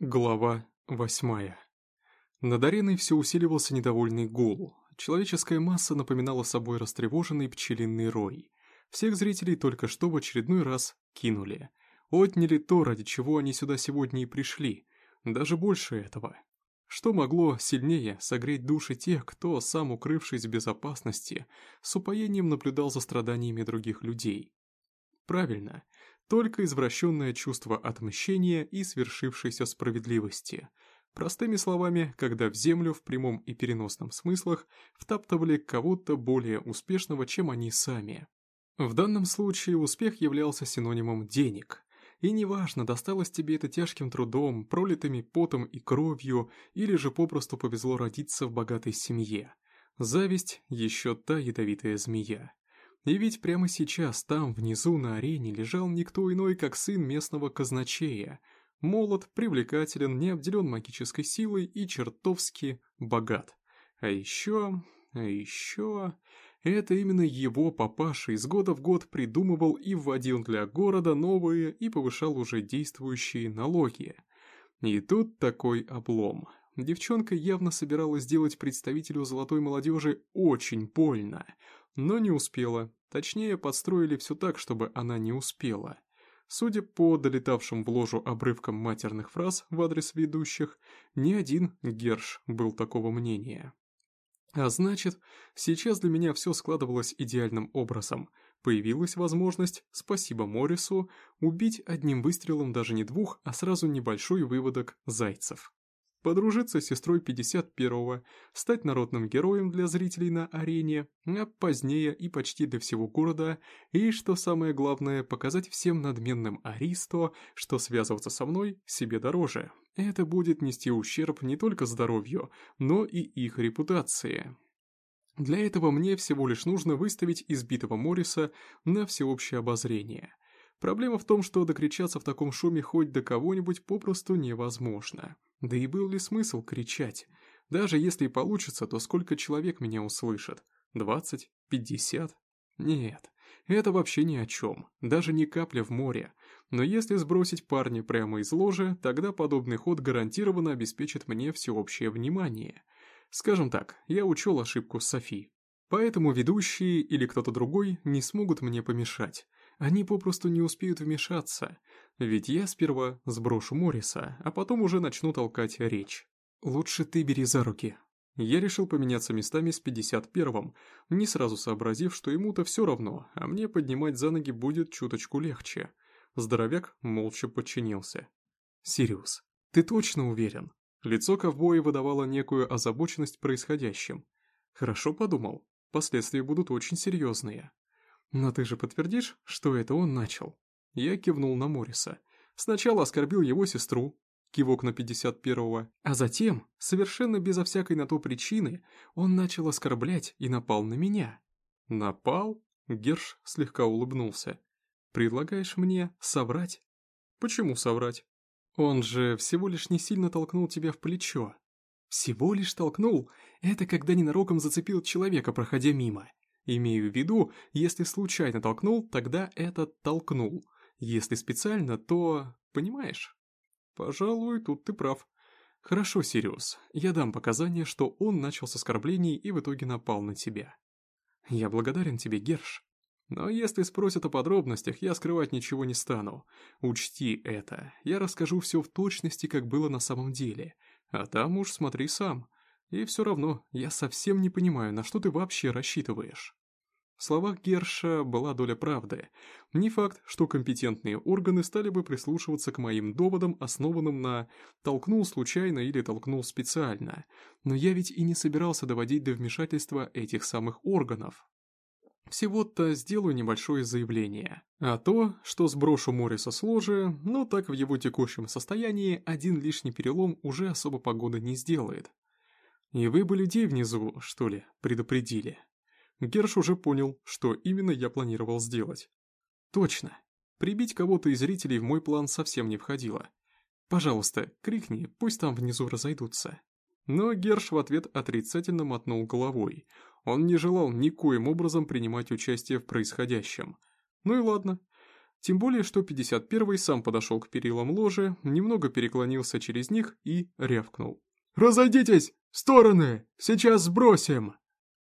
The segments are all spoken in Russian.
Глава восьмая. Над ареной все усиливался недовольный гул. Человеческая масса напоминала собой растревоженный пчелиный рой. Всех зрителей только что в очередной раз кинули. Отняли то, ради чего они сюда сегодня и пришли. Даже больше этого. Что могло сильнее согреть души тех, кто, сам укрывшись в безопасности, с упоением наблюдал за страданиями других людей? Правильно, только извращенное чувство отмщения и свершившейся справедливости. Простыми словами, когда в землю в прямом и переносном смыслах втаптывали кого-то более успешного, чем они сами. В данном случае успех являлся синонимом денег. И неважно, досталось тебе это тяжким трудом, пролитыми потом и кровью, или же попросту повезло родиться в богатой семье. Зависть – еще та ядовитая змея. И ведь прямо сейчас там, внизу на арене, лежал никто иной, как сын местного казначея. Молод, привлекателен, не обделен магической силой и чертовски богат. А еще... а еще... Это именно его папаша из года в год придумывал и вводил для города новые и повышал уже действующие налоги. И тут такой облом. Девчонка явно собиралась сделать представителю золотой молодежи очень больно, но не успела. Точнее, подстроили все так, чтобы она не успела. Судя по долетавшим в ложу обрывкам матерных фраз в адрес ведущих, ни один Герш был такого мнения. А значит, сейчас для меня все складывалось идеальным образом. Появилась возможность, спасибо Моррису, убить одним выстрелом даже не двух, а сразу небольшой выводок зайцев подружиться с сестрой 51-го, стать народным героем для зрителей на арене, а позднее и почти для всего города, и, что самое главное, показать всем надменным Аристо, что связываться со мной себе дороже. Это будет нести ущерб не только здоровью, но и их репутации. Для этого мне всего лишь нужно выставить избитого Морриса на всеобщее обозрение. Проблема в том, что докричаться в таком шуме хоть до кого-нибудь попросту невозможно. Да и был ли смысл кричать? Даже если и получится, то сколько человек меня услышат? Двадцать? Пятьдесят? Нет, это вообще ни о чем, даже не капля в море. Но если сбросить парня прямо из ложи, тогда подобный ход гарантированно обеспечит мне всеобщее внимание. Скажем так, я учел ошибку Софи. Поэтому ведущие или кто-то другой не смогут мне помешать. Они попросту не успеют вмешаться, ведь я сперва сброшу Морриса, а потом уже начну толкать речь. Лучше ты бери за руки. Я решил поменяться местами с 51-м, не сразу сообразив, что ему-то все равно, а мне поднимать за ноги будет чуточку легче. Здоровяк молча подчинился. «Сириус, ты точно уверен?» Лицо ковбоя выдавало некую озабоченность происходящим. «Хорошо подумал, последствия будут очень серьезные». «Но ты же подтвердишь, что это он начал?» Я кивнул на Морриса. Сначала оскорбил его сестру, кивок на 51-го, а затем, совершенно безо всякой на то причины, он начал оскорблять и напал на меня. «Напал?» — Герш слегка улыбнулся. «Предлагаешь мне соврать?» «Почему соврать?» «Он же всего лишь не сильно толкнул тебя в плечо». «Всего лишь толкнул? Это когда ненароком зацепил человека, проходя мимо. Имею в виду, если случайно толкнул, тогда это толкнул. Если специально, то... понимаешь? Пожалуй, тут ты прав. Хорошо, Сириус, я дам показания, что он начал с оскорблений и в итоге напал на тебя. Я благодарен тебе, Герш. Но если спросят о подробностях, я скрывать ничего не стану. Учти это. Я расскажу все в точности, как было на самом деле. А там уж смотри сам. И все равно, я совсем не понимаю, на что ты вообще рассчитываешь. В словах Герша была доля правды. Не факт, что компетентные органы стали бы прислушиваться к моим доводам, основанным на «толкнул случайно» или «толкнул специально». Но я ведь и не собирался доводить до вмешательства этих самых органов. Всего-то сделаю небольшое заявление. А то, что сброшу Морриса с ложи, но так в его текущем состоянии один лишний перелом уже особо погоды не сделает. И вы бы людей внизу, что ли, предупредили. Герш уже понял, что именно я планировал сделать. Точно. Прибить кого-то из зрителей в мой план совсем не входило. Пожалуйста, крикни, пусть там внизу разойдутся. Но Герш в ответ отрицательно мотнул головой. Он не желал никоим образом принимать участие в происходящем. Ну и ладно. Тем более, что 51-й сам подошел к перилам ложи, немного переклонился через них и рявкнул. «Разойдитесь! В стороны! Сейчас сбросим!»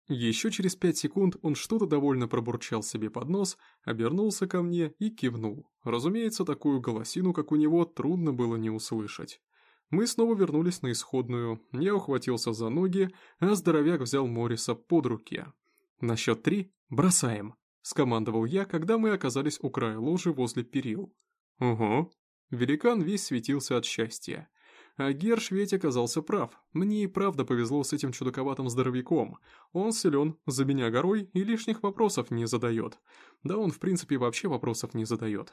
Еще через пять секунд он что-то довольно пробурчал себе под нос, обернулся ко мне и кивнул. Разумеется, такую голосину, как у него, трудно было не услышать. Мы снова вернулись на исходную, я ухватился за ноги, а здоровяк взял Морриса под руки. «На счет три бросаем», — скомандовал я, когда мы оказались у края ложи возле перил. «Ого». Великан весь светился от счастья. А Герш ведь оказался прав. Мне и правда повезло с этим чудаковатым здоровяком. Он силен, за меня горой и лишних вопросов не задает. Да он в принципе вообще вопросов не задает.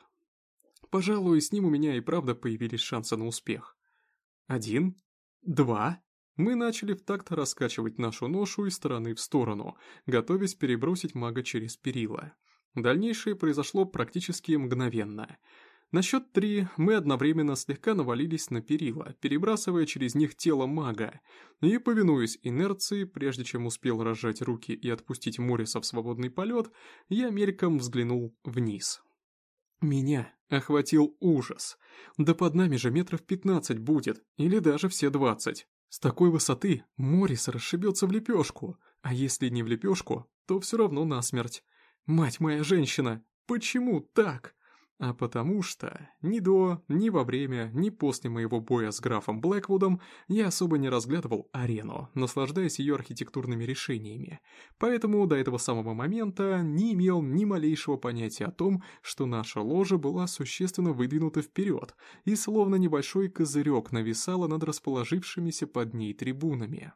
Пожалуй, с ним у меня и правда появились шансы на успех. Один, два. Мы начали в такт раскачивать нашу ношу из стороны в сторону, готовясь перебросить мага через перила. Дальнейшее произошло практически мгновенно — на счет три мы одновременно слегка навалились на перила, перебрасывая через них тело мага, и, повинуясь инерции, прежде чем успел разжать руки и отпустить Мориса в свободный полет, я мельком взглянул вниз. Меня охватил ужас. Да под нами же метров пятнадцать будет, или даже все двадцать. С такой высоты Морис расшибется в лепешку, а если не в лепешку, то все равно насмерть. Мать моя женщина, почему так? А потому что ни до, ни во время, ни после моего боя с графом Блэквудом я особо не разглядывал арену, наслаждаясь ее архитектурными решениями, поэтому до этого самого момента не имел ни малейшего понятия о том, что наша ложа была существенно выдвинута вперед и словно небольшой козырек нависала над расположившимися под ней трибунами.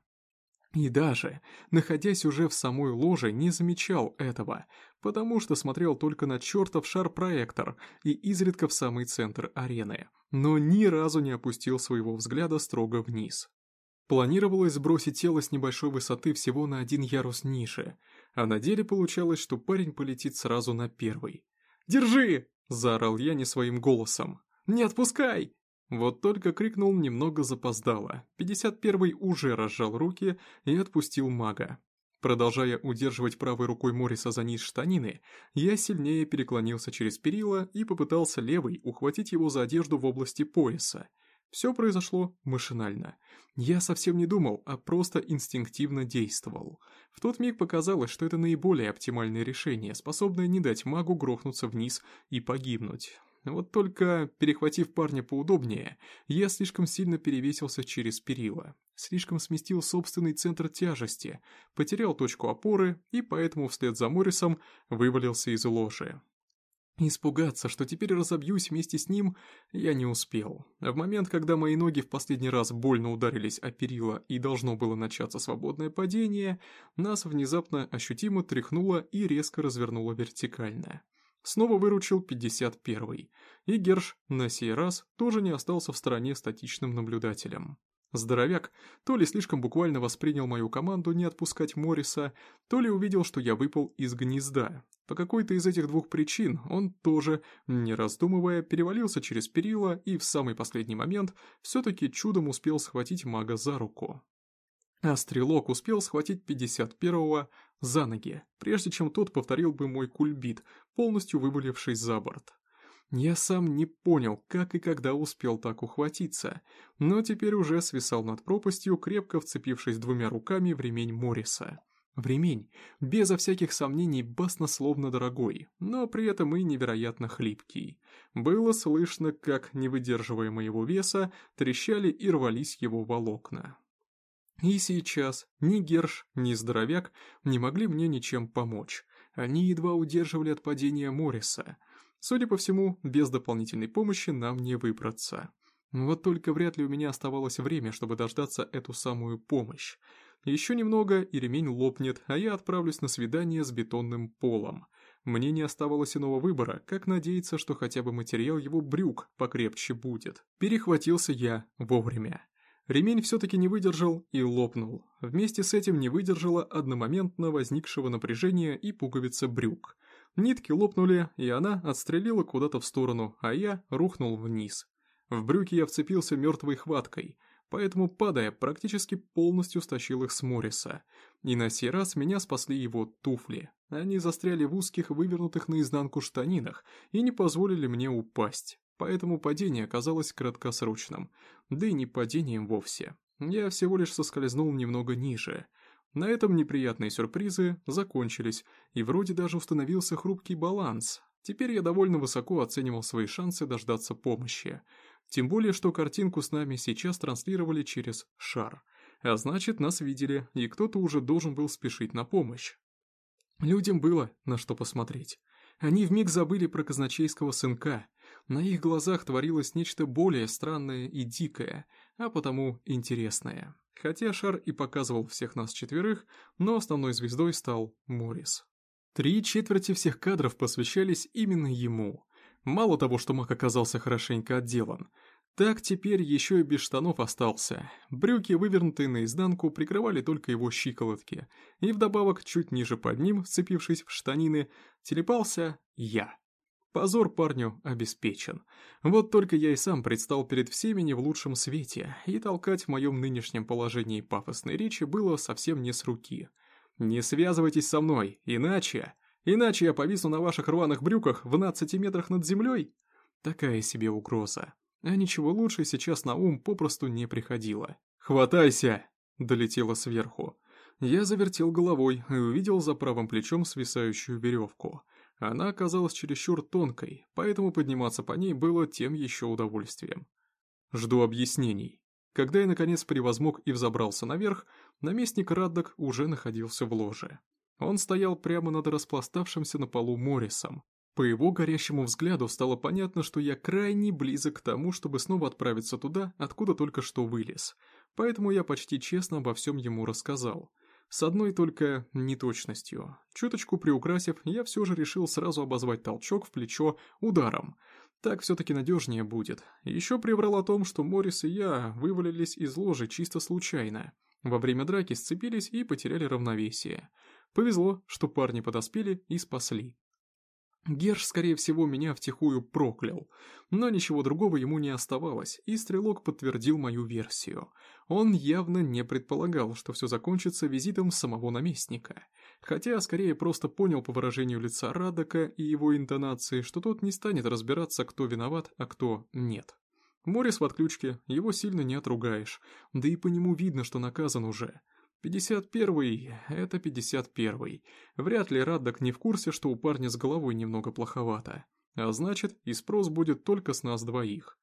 И даже, находясь уже в самой ложе, не замечал этого, потому что смотрел только на чертов шар-проектор и изредка в самый центр арены, но ни разу не опустил своего взгляда строго вниз. Планировалось сбросить тело с небольшой высоты всего на один ярус ниже, а на деле получалось, что парень полетит сразу на первый. «Держи!» – заорал я не своим голосом. «Не отпускай!» Вот только крикнул немного запоздало. 51-й уже разжал руки и отпустил мага. Продолжая удерживать правой рукой Мориса за низ штанины, я сильнее переклонился через перила и попытался левой ухватить его за одежду в области пояса. Все произошло машинально. Я совсем не думал, а просто инстинктивно действовал. В тот миг показалось, что это наиболее оптимальное решение, способное не дать магу грохнуться вниз и погибнуть. Вот только, перехватив парня поудобнее, я слишком сильно перевесился через перила, слишком сместил собственный центр тяжести, потерял точку опоры и поэтому вслед за Моррисом вывалился из ложи. Испугаться, что теперь разобьюсь вместе с ним, я не успел. В момент, когда мои ноги в последний раз больно ударились о перила и должно было начаться свободное падение, нас внезапно ощутимо тряхнуло и резко развернуло вертикально. Снова выручил 51-й, и Герш на сей раз тоже не остался в стороне статичным наблюдателем. Здоровяк то ли слишком буквально воспринял мою команду не отпускать Морриса, то ли увидел, что я выпал из гнезда. По какой-то из этих двух причин он тоже, не раздумывая, перевалился через перила и в самый последний момент все-таки чудом успел схватить мага за руку. А стрелок успел схватить 51-го за ноги, прежде чем тот повторил бы мой кульбит, полностью выболевшись за борт. Я сам не понял, как и когда успел так ухватиться, но теперь уже свисал над пропастью, крепко вцепившись двумя руками в ремень Морриса. В ремень, безо всяких сомнений, баснословно дорогой, но при этом и невероятно хлипкий. Было слышно, как, не выдерживая моего веса, трещали и рвались его волокна. И сейчас ни Герш, ни Здоровяк не могли мне ничем помочь. Они едва удерживали от падения Морриса. Судя по всему, без дополнительной помощи нам не выбраться. Вот только вряд ли у меня оставалось время, чтобы дождаться эту самую помощь. Еще немного, и ремень лопнет, а я отправлюсь на свидание с бетонным полом. Мне не оставалось иного выбора, как надеяться, что хотя бы материал его брюк покрепче будет. Перехватился я вовремя. Ремень все-таки не выдержал и лопнул. Вместе с этим не выдержала одномоментно возникшего напряжения и пуговица брюк. Нитки лопнули, и она отстрелила куда-то в сторону, а я рухнул вниз. В брюки я вцепился мертвой хваткой, поэтому, падая, практически полностью стащил их с Морриса. И на сей раз меня спасли его туфли. Они застряли в узких, вывернутых наизнанку штанинах и не позволили мне упасть. Поэтому падение оказалось краткосрочным. Да и не падением вовсе. Я всего лишь соскользнул немного ниже. На этом неприятные сюрпризы закончились, и вроде даже установился хрупкий баланс. Теперь я довольно высоко оценивал свои шансы дождаться помощи. Тем более, что картинку с нами сейчас транслировали через шар. А значит, нас видели, и кто-то уже должен был спешить на помощь. Людям было на что посмотреть. Они вмиг забыли про казначейского сынка. На их глазах творилось нечто более странное и дикое, а потому интересное. Хотя шар и показывал всех нас четверых, но основной звездой стал Моррис. Три четверти всех кадров посвящались именно ему. Мало того, что маг оказался хорошенько отделан, так теперь еще и без штанов остался. Брюки, вывернутые наизнанку, прикрывали только его щиколотки, и вдобавок, чуть ниже под ним, вцепившись в штанины, телепался я. Позор парню обеспечен. Вот только я и сам предстал перед всеми не в лучшем свете, и толкать в моем нынешнем положении пафосной речи было совсем не с руки. «Не связывайтесь со мной, иначе... Иначе я повисну на ваших рваных брюках в 12 метрах над землей?» Такая себе угроза. А ничего лучше сейчас на ум попросту не приходило. «Хватайся!» — долетело сверху. Я завертел головой и увидел за правым плечом свисающую веревку — она оказалась чересчур тонкой, поэтому подниматься по ней было тем еще удовольствием. Жду объяснений. Когда я наконец превозмог и взобрался наверх, наместник Раддок уже находился в ложе. Он стоял прямо над распластавшимся на полу Моррисом. По его горящему взгляду стало понятно, что я крайне близок к тому, чтобы снова отправиться туда, откуда только что вылез. Поэтому я почти честно обо всем ему рассказал – с одной только неточностью. Чуточку приукрасив, я все же решил сразу обозвать толчок в плечо ударом. Так все-таки надежнее будет. Еще приврал о том, что Моррис и я вывалились из ложи чисто случайно. Во время драки сцепились и потеряли равновесие. Повезло, что парни подоспели и спасли. Герш, скорее всего, меня втихую проклял, но ничего другого ему не оставалось, и Стрелок подтвердил мою версию. Он явно не предполагал, что все закончится визитом самого наместника, хотя скорее просто понял по выражению лица Радока и его интонации, что тот не станет разбираться, кто виноват, а кто нет. Морис в отключке, его сильно не отругаешь, да и по нему видно, что наказан уже – Пятьдесят первый — это пятьдесят первый. Вряд ли Раддок не в курсе, что у парня с головой немного плоховато. А значит, и спрос будет только с нас двоих.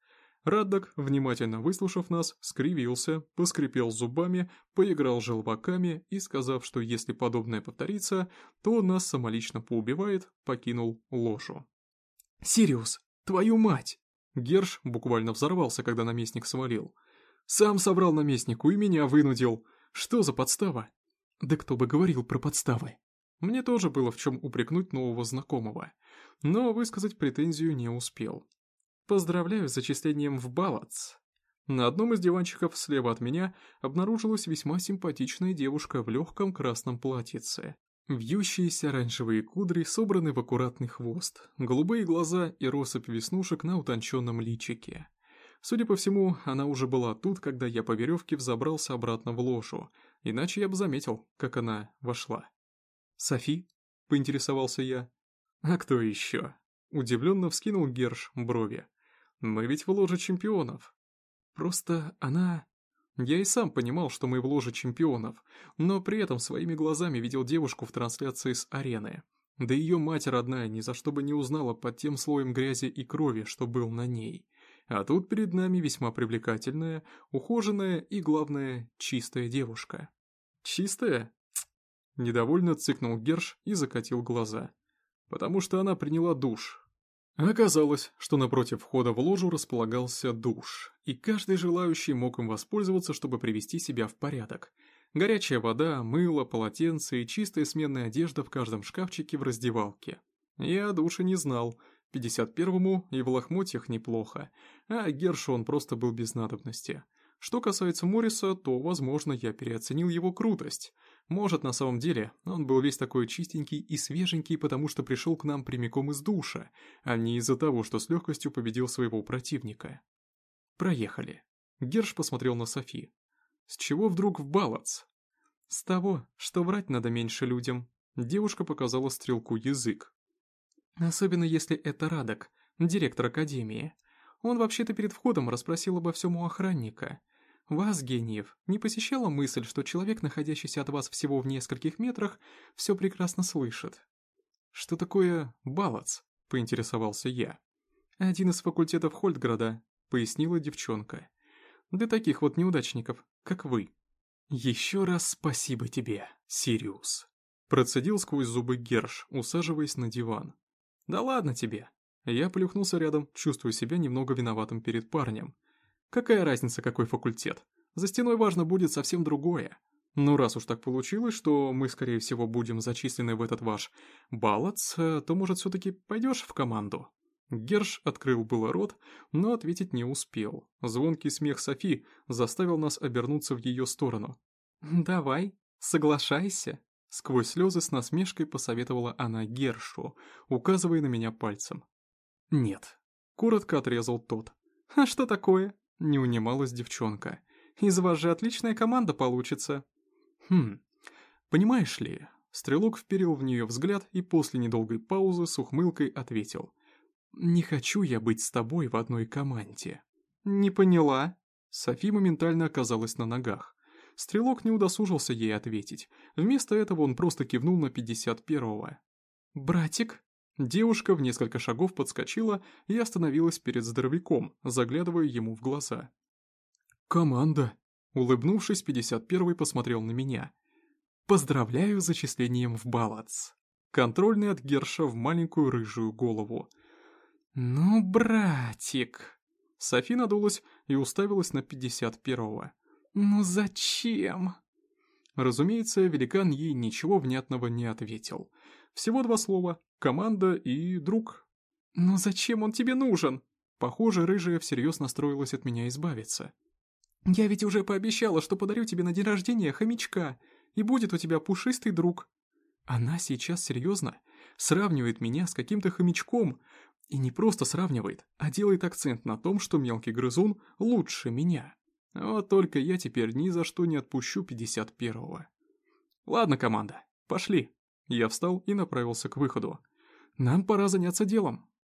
Раддок, внимательно выслушав нас, скривился, поскрипел зубами, поиграл желваками и, сказав, что если подобное повторится, то нас самолично поубивает, покинул ложу. «Сириус, твою мать!» Герш буквально взорвался, когда наместник свалил. «Сам собрал наместнику и меня вынудил. Что за подстава? Да кто бы говорил про подставы? Мне тоже было в чем упрекнуть нового знакомого, но высказать претензию не успел. Поздравляю с зачислением в Балац. На одном из диванчиков слева от меня обнаружилась весьма симпатичная девушка в легком красном платьице. Вьющиеся оранжевые кудри собраны в аккуратный хвост, голубые глаза и россыпь веснушек на утонченном личике. Судя по всему, она уже была тут, когда я по веревке взобрался обратно в ложу, иначе я бы заметил, как она вошла. «Софи?» — поинтересовался я. «А кто еще?» — удивленно вскинул Герш брови. «Мы ведь в ложе чемпионов». «Просто она...» Я и сам понимал, что мы в ложе чемпионов, но при этом своими глазами видел девушку в трансляции с арены. Да ее мать родная ни за что бы не узнала под тем слоем грязи и крови, что был на ней. А тут перед нами весьма привлекательная, ухоженная и, главное, чистая девушка. «Чистая?» Недовольно цыкнул Герш и закатил глаза. «Потому что она приняла душ». Оказалось, что напротив входа в ложу располагался душ, и каждый желающий мог им воспользоваться, чтобы привести себя в порядок. Горячая вода, мыло, полотенце и чистая сменная одежда в каждом шкафчике в раздевалке. Я о душе не знал, 51-му и в лохмотьях неплохо, а Гершу он просто был без надобности. Что касается Морриса, то, возможно, я переоценил его крутость. Может, на самом деле, он был весь такой чистенький и свеженький, потому что пришел к нам прямиком из душа, а не из-за того, что с легкостью победил своего противника. Проехали. Герш посмотрел на Софи. С чего вдруг в балац? С того, что врать надо меньше людям, Девушка показала стрелку язык. Особенно если это Радок, директор Академии. Он вообще-то перед входом расспросил обо всем у охранника. Вас, гениев, не посещала мысль, что человек, находящийся от вас всего в нескольких метрах, все прекрасно слышит? Что такое балац? Поинтересовался я. Один из факультетов Хольдграда, пояснила девчонка. Для таких вот неудачников, как вы. Еще раз спасибо тебе, Сириус. Процедил сквозь зубы Герш, усаживаясь на диван. Да ладно тебе. Я плюхнулся рядом, чувствуя себя немного виноватым перед парнем. Какая разница, какой факультет? За стеной важно будет совсем другое. Ну, раз уж так получилось, что мы, скорее всего, будем зачислены в этот ваш балац, то, может, все-таки пойдешь в команду?» Герш открыл было рот, но ответить не успел. Звонкий смех Софи заставил нас обернуться в ее сторону. «Давай, соглашайся», — сквозь слезы с насмешкой посоветовала она Гершу, указывая на меня пальцем. «Нет», — коротко отрезал тот. «А что такое?» Не унималась девчонка. «Из вас же отличная команда получится». «Хм, понимаешь ли...» Стрелок вперил в нее взгляд и после недолгой паузы с ухмылкой ответил. «Не хочу я быть с тобой в одной команде». «Не поняла». Софи моментально оказалась на ногах. Стрелок не удосужился ей ответить. Вместо этого он просто кивнул на 51-го. «Братик?» Девушка в несколько шагов подскочила и остановилась перед здоровяком, заглядывая ему в глаза. «Команда!» Улыбнувшись, 51-й посмотрел на меня. «Поздравляю с зачислением в Балац!» Контрольный от Герша в маленькую рыжую голову. «Ну, братик!» Софи надулась и уставилась на 51-го. «Ну зачем?» Разумеется, великан ей ничего внятного не ответил. Всего два слова команда и друг. Но зачем он тебе нужен? Похоже, рыжая всерьез настроилась от меня избавиться. Я ведь уже пообещала, что подарю тебе на день рождения хомячка, и будет у тебя пушистый друг. Она сейчас серьезно сравнивает меня с каким-то хомячком, и не просто сравнивает, а делает акцент на том, что мелкий грызун лучше меня. Вот только я теперь ни за что не отпущу 51-го. Ладно, команда, пошли. Я встал и направился к выходу. Нам пора заняться делом.